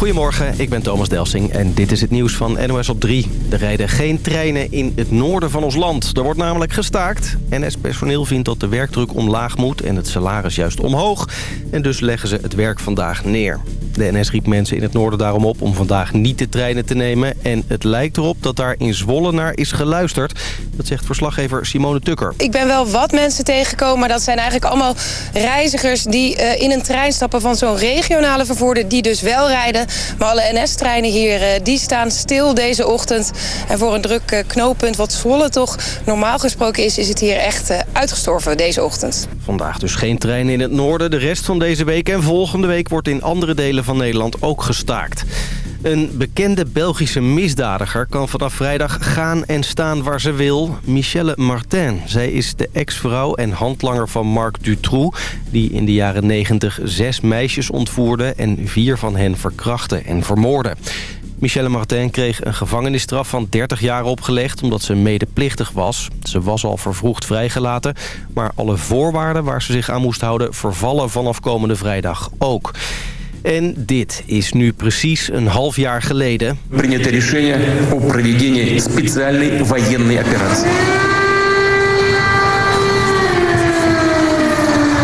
Goedemorgen, ik ben Thomas Delsing en dit is het nieuws van NOS op 3. Er rijden geen treinen in het noorden van ons land. Er wordt namelijk gestaakt. NS-personeel vindt dat de werkdruk omlaag moet en het salaris juist omhoog. En dus leggen ze het werk vandaag neer. De NS riep mensen in het noorden daarom op om vandaag niet de treinen te nemen. En het lijkt erop dat daar in Zwolle naar is geluisterd. Dat zegt verslaggever Simone Tukker. Ik ben wel wat mensen tegengekomen, maar dat zijn eigenlijk allemaal reizigers... die uh, in een trein stappen van zo'n regionale vervoerder die dus wel rijden. Maar alle NS-treinen hier, uh, die staan stil deze ochtend. En voor een druk uh, knooppunt wat Zwolle toch normaal gesproken is... is het hier echt uitgestorven deze ochtend. Vandaag dus geen treinen in het noorden. De rest van deze week en volgende week wordt in andere delen van Nederland ook gestaakt. Een bekende Belgische misdadiger kan vanaf vrijdag gaan en staan waar ze wil. Michelle Martin. Zij is de ex-vrouw en handlanger van Marc Dutroux... die in de jaren 90 zes meisjes ontvoerde... en vier van hen verkrachtte en vermoordde. Michelle Martin kreeg een gevangenisstraf van 30 jaar opgelegd... omdat ze medeplichtig was. Ze was al vervroegd vrijgelaten... maar alle voorwaarden waar ze zich aan moest houden... vervallen vanaf komende vrijdag ook. En dit is nu precies een half jaar geleden. Принято решение о проведении специальной военной операции.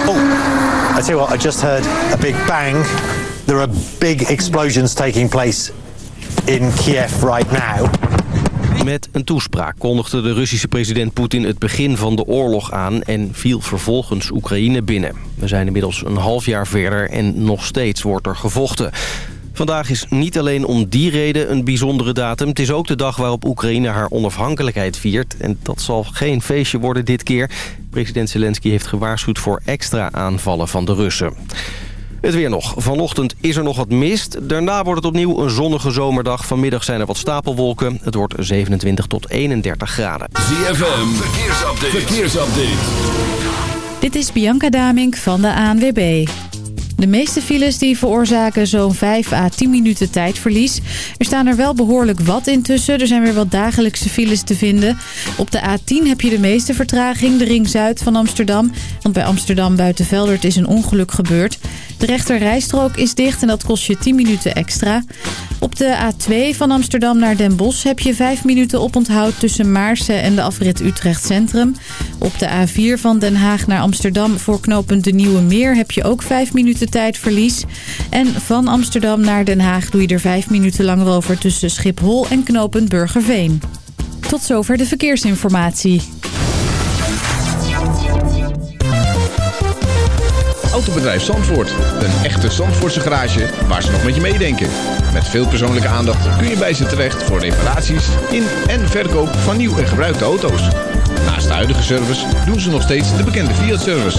Oh, I tell you what, I just heard a big bang. There are big explosions taking place in Kiev right now. Met een toespraak kondigde de Russische president Poetin het begin van de oorlog aan... en viel vervolgens Oekraïne binnen. We zijn inmiddels een half jaar verder en nog steeds wordt er gevochten. Vandaag is niet alleen om die reden een bijzondere datum. Het is ook de dag waarop Oekraïne haar onafhankelijkheid viert. En dat zal geen feestje worden dit keer. President Zelensky heeft gewaarschuwd voor extra aanvallen van de Russen. Het weer nog. Vanochtend is er nog wat mist. Daarna wordt het opnieuw een zonnige zomerdag. Vanmiddag zijn er wat stapelwolken. Het wordt 27 tot 31 graden. ZFM, verkeersupdate. verkeersupdate. Dit is Bianca Damink van de ANWB. De meeste files die veroorzaken zo'n 5 à 10 minuten tijdverlies. Er staan er wel behoorlijk wat intussen. Er zijn weer wat dagelijkse files te vinden. Op de A10 heb je de meeste vertraging, de ring zuid van Amsterdam. Want bij Amsterdam buiten Veldert is een ongeluk gebeurd. De rechter rijstrook is dicht en dat kost je 10 minuten extra. Op de A2 van Amsterdam naar Den Bosch heb je 5 minuten oponthoud tussen Maarsen en de afrit Utrecht Centrum. Op de A4 van Den Haag naar Amsterdam voor knooppunt De Nieuwe Meer heb je ook 5 minuten tijdverlies. En van Amsterdam naar Den Haag doe je er 5 minuten langer over tussen Schiphol en knooppunt Burgerveen. Tot zover de verkeersinformatie. Autobedrijf Zandvoort. Een echte Zandvoortse garage waar ze nog met je meedenken. Met veel persoonlijke aandacht kun je bij ze terecht voor reparaties in en verkoop van nieuw en gebruikte auto's. Naast de huidige service doen ze nog steeds de bekende Fiat-service.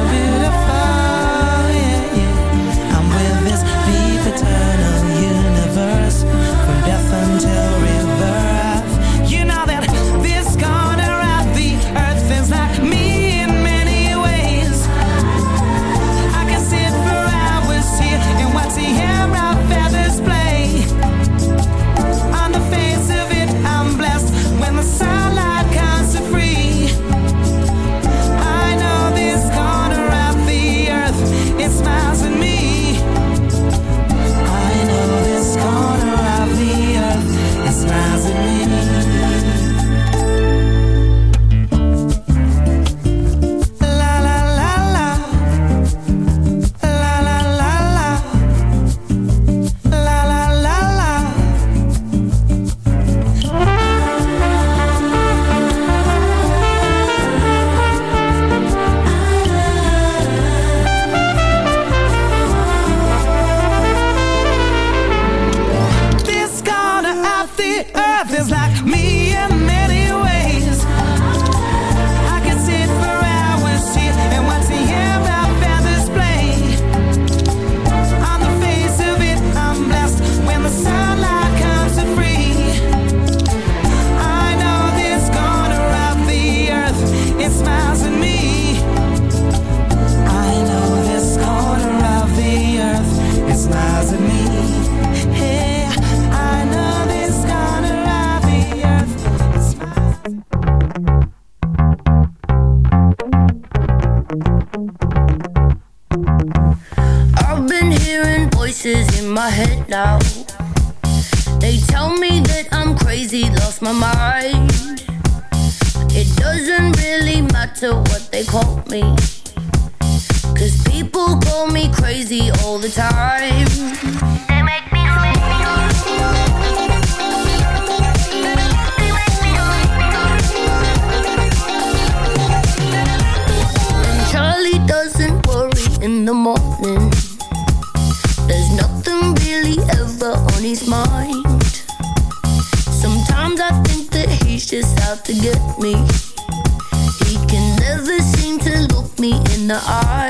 love it. my head now. They tell me that I'm crazy, lost my mind. It doesn't really matter what they call me. Cause people call me crazy all the time. They make me, crazy. his mind. Sometimes I think that he's just out to get me. He can never seem to look me in the eye.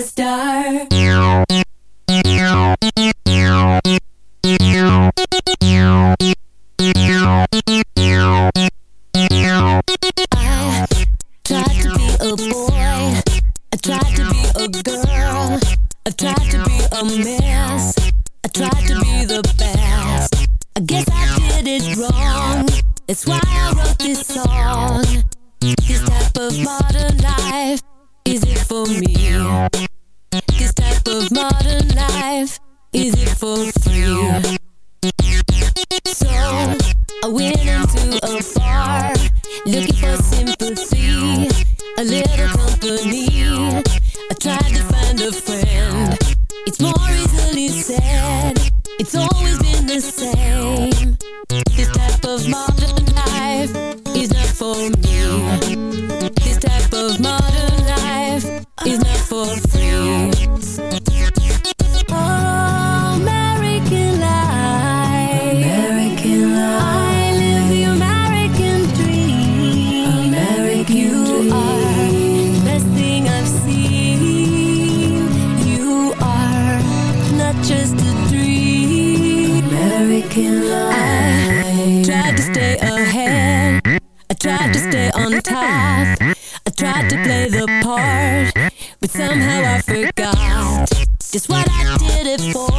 tried to play the part But somehow I forgot Just what I did it for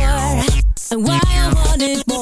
And why I wanted more.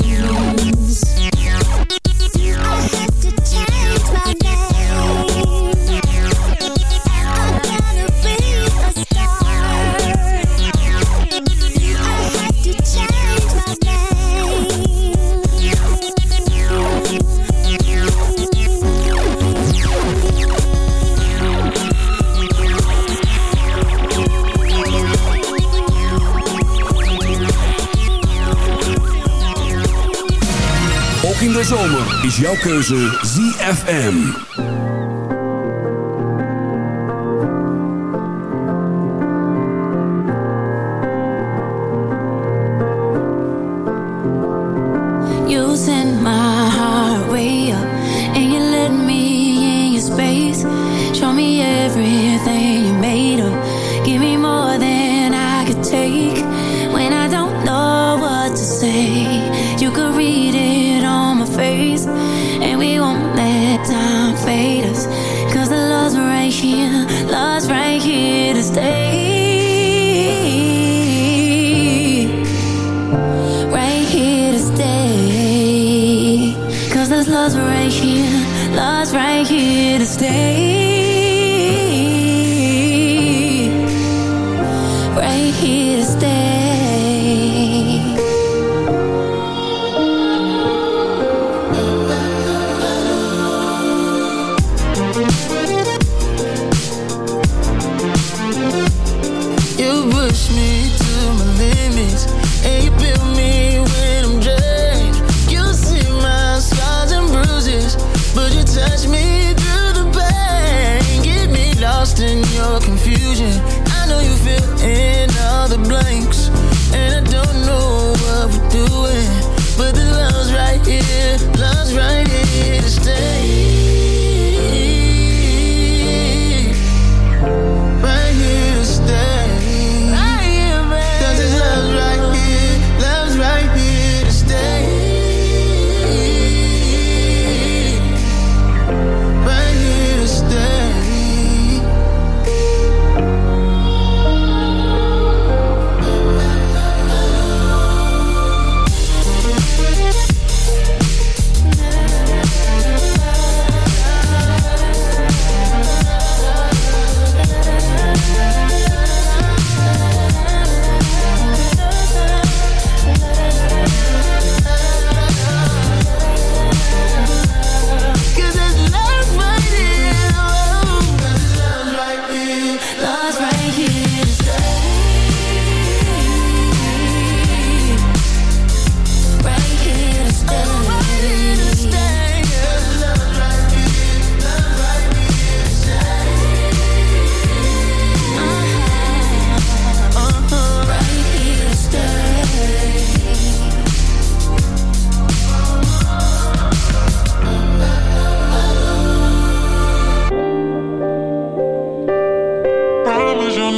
is jouw keuze ZFM.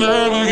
love.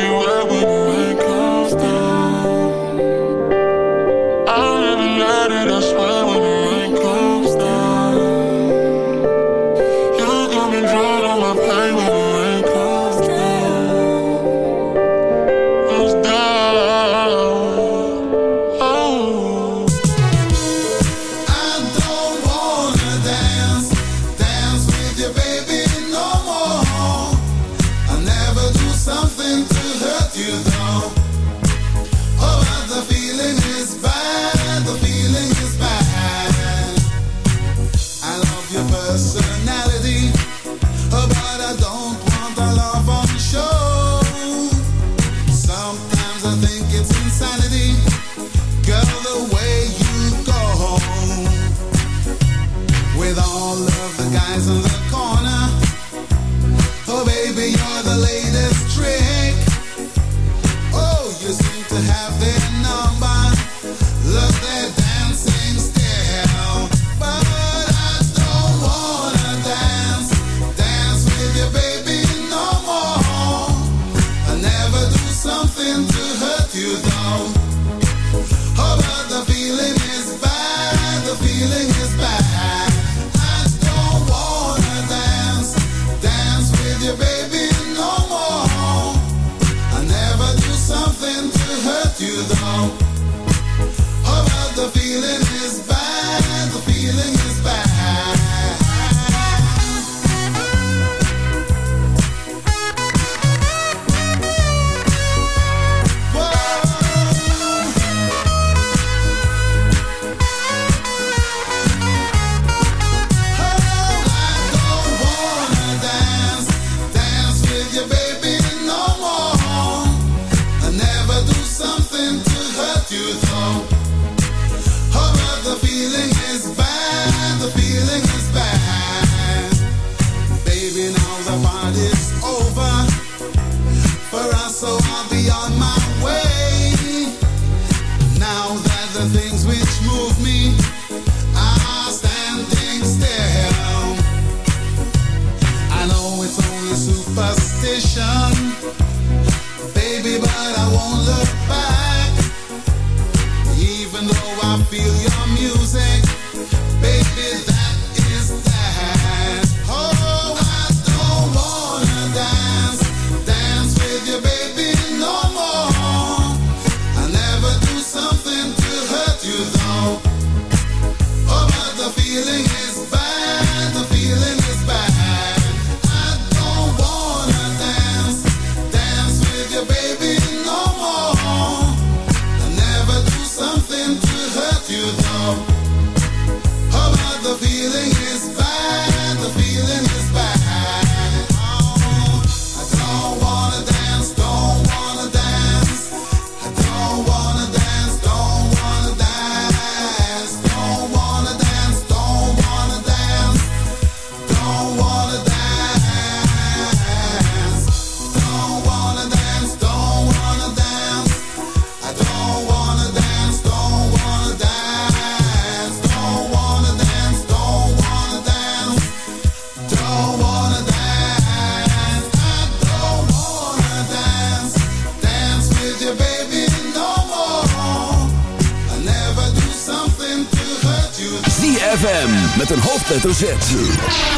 FM met een hoofdletter Z.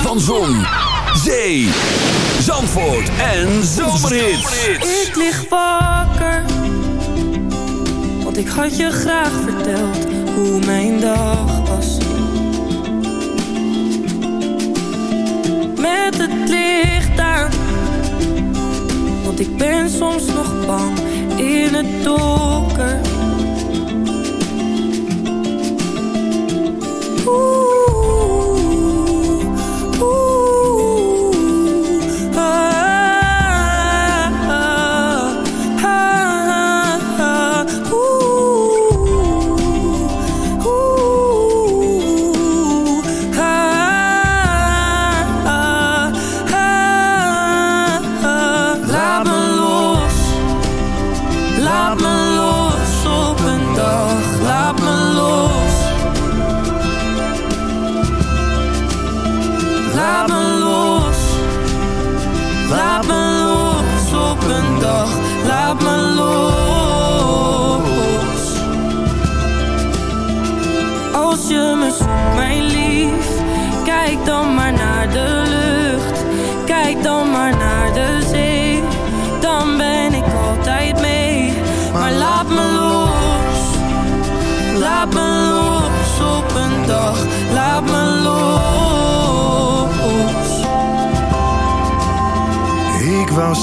Van Zon, Zee, Zandvoort en Zomerhit. Ik lig wakker, want ik had je graag verteld hoe mijn dag was. Met het licht aan, want ik ben soms nog bang in het donker. Ooh.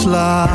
slaap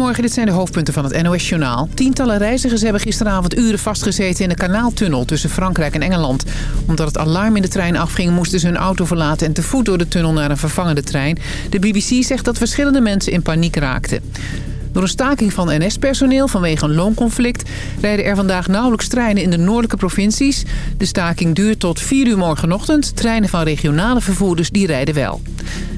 Goedemorgen, dit zijn de hoofdpunten van het NOS-journaal. Tientallen reizigers hebben gisteravond uren vastgezeten in de kanaaltunnel tussen Frankrijk en Engeland. Omdat het alarm in de trein afging, moesten ze hun auto verlaten en te voet door de tunnel naar een vervangende trein. De BBC zegt dat verschillende mensen in paniek raakten. Door een staking van NS-personeel vanwege een loonconflict... rijden er vandaag nauwelijks treinen in de noordelijke provincies. De staking duurt tot 4 uur morgenochtend. Treinen van regionale vervoerders die rijden wel.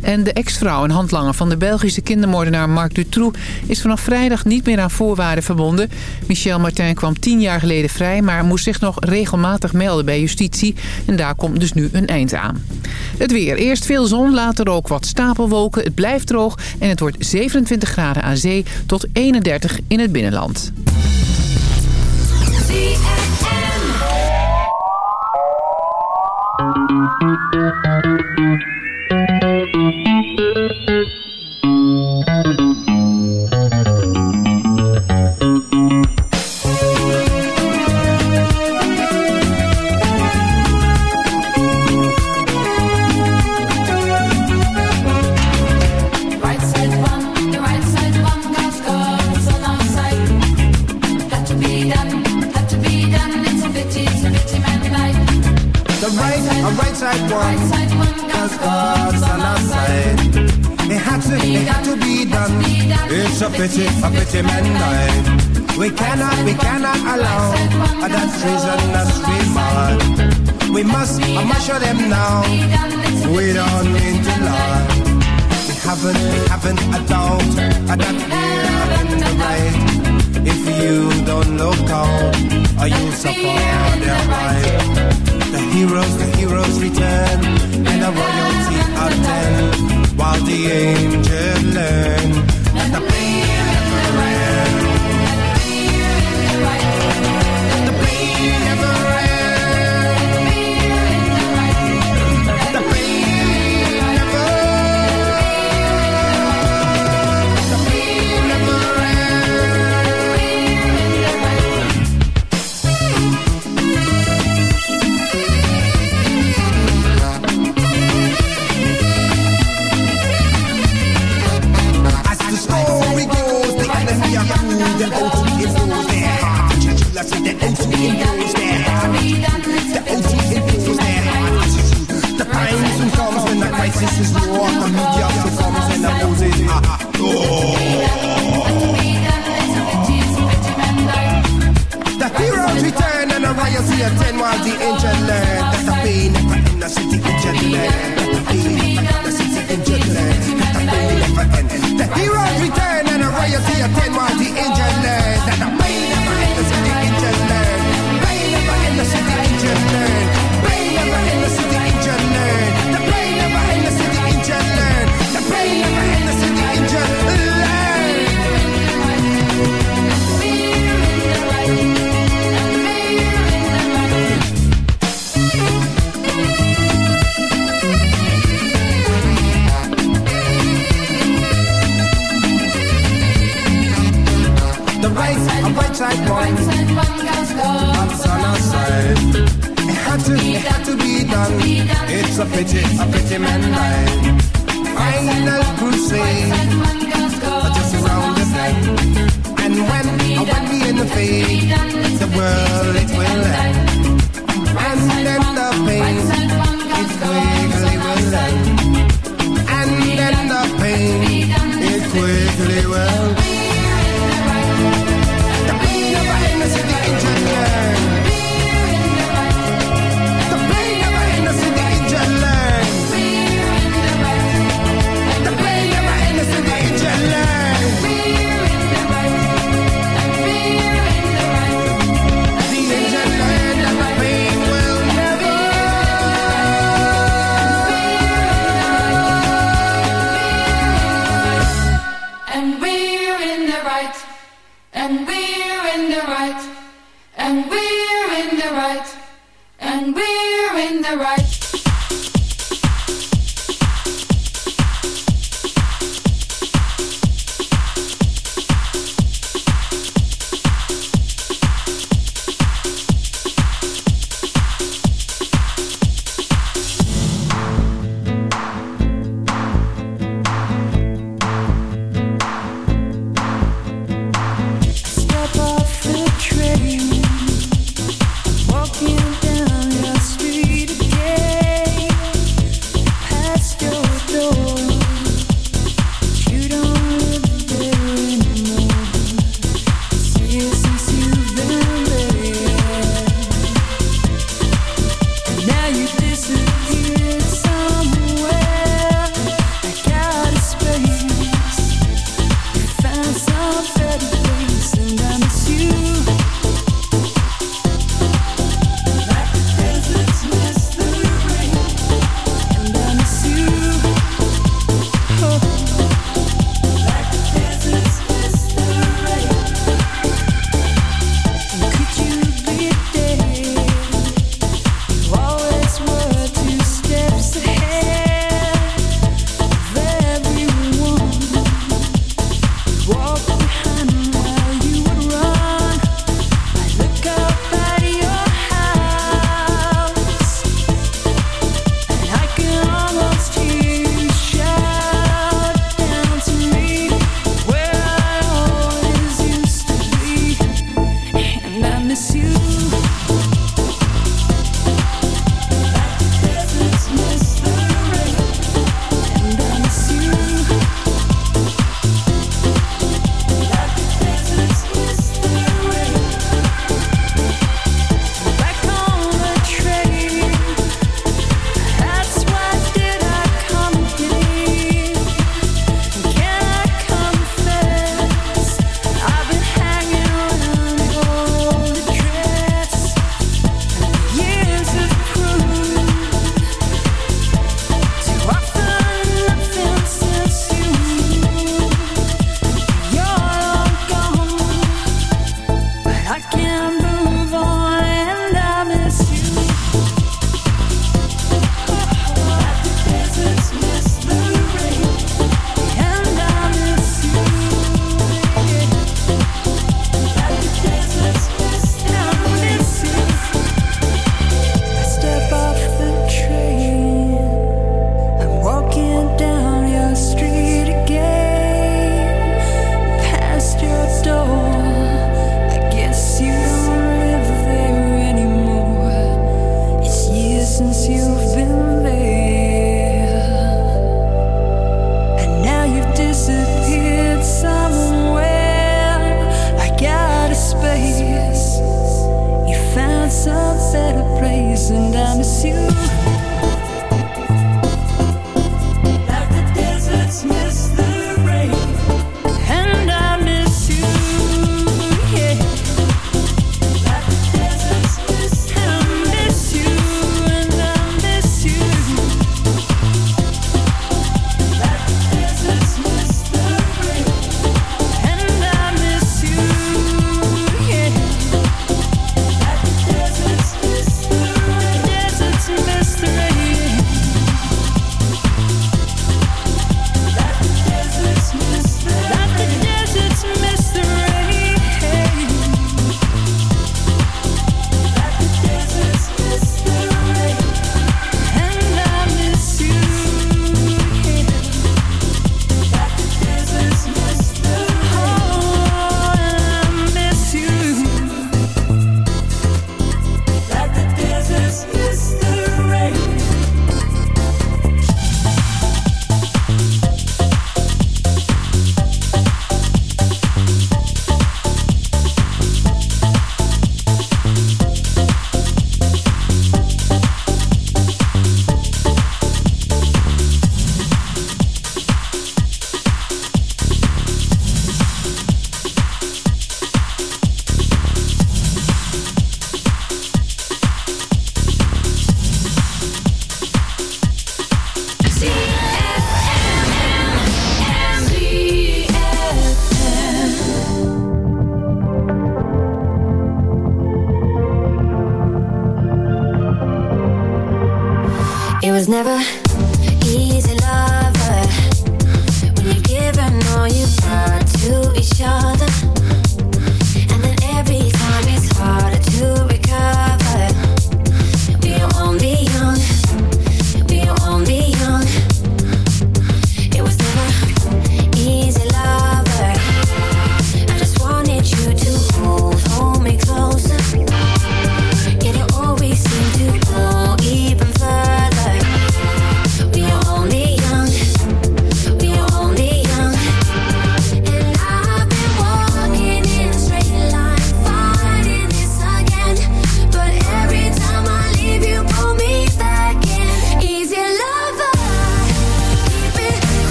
En de ex-vrouw en handlanger van de Belgische kindermoordenaar Marc Dutroux... is vanaf vrijdag niet meer aan voorwaarden verbonden. Michel Martin kwam tien jaar geleden vrij... maar moest zich nog regelmatig melden bij justitie. En daar komt dus nu een eind aan. Het weer. Eerst veel zon, later ook wat stapelwolken. Het blijft droog en het wordt 27 graden aan zee tot 31 in het binnenland. The right, a right side one, cause God's on our side. It had to, it had to be done. It's a pity, a pity man died. We cannot, we cannot allow that treason us we mad. We must, I must show them now. We don't mean to lie. We haven't, we haven't a doubt that we're in the right. If you don't look out, or you'll suffer their right. The heroes, the heroes return, and the royalty attend, while the angels learn Their heart. They're out to impose their heart. The time soon comes when the crisis is war. The media succumbs and the. The heroes return and the here attend while the angel learn that the pain never end. The city angel learn that the pain never end. The city learn that the pain never end. The heroes return and the riots attend while the angel learn that the pain never end. The tonight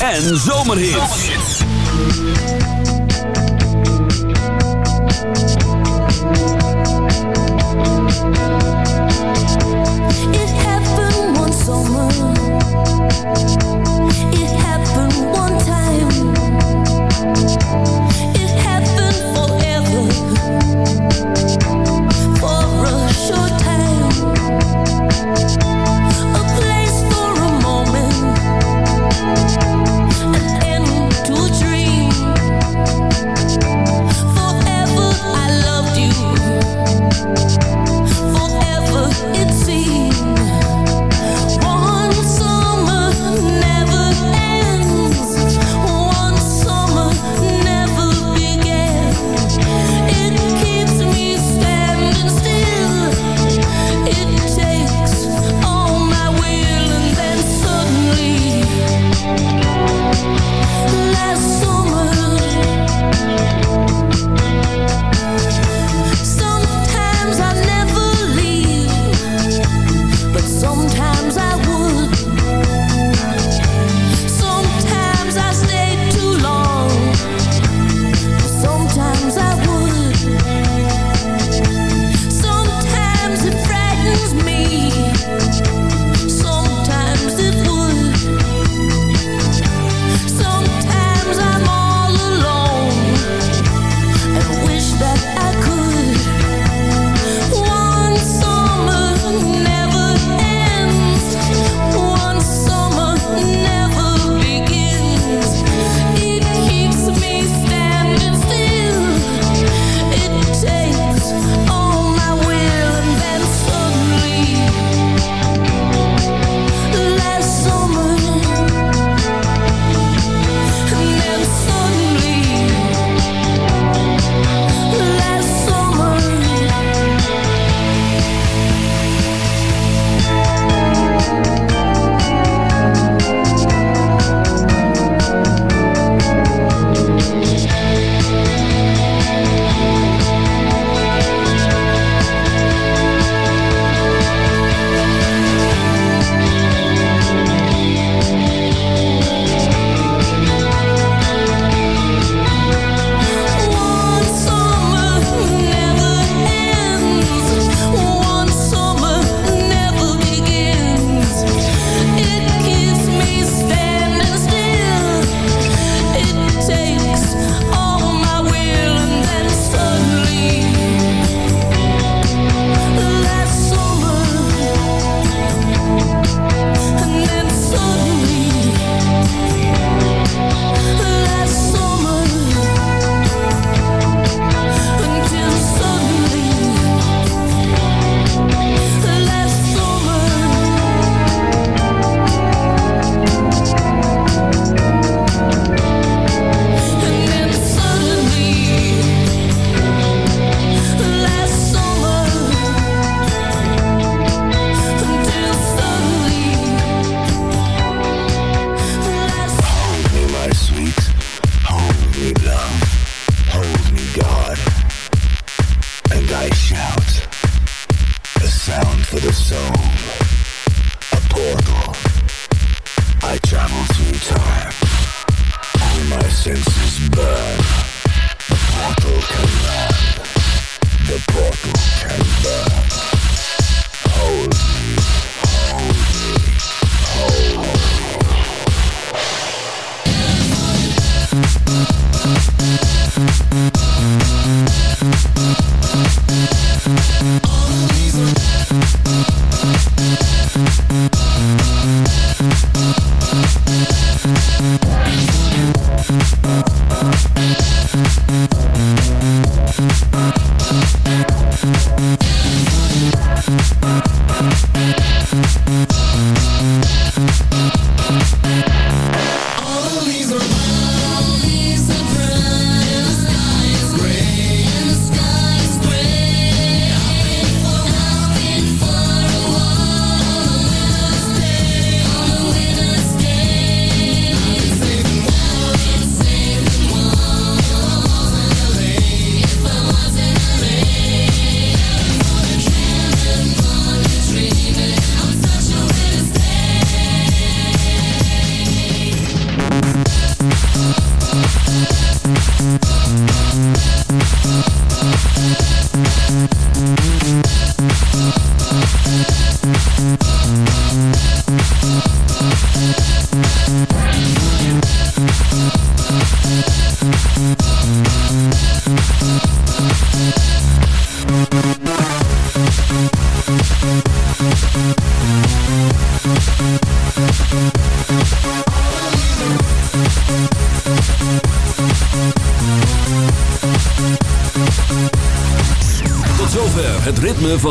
en zomerhits.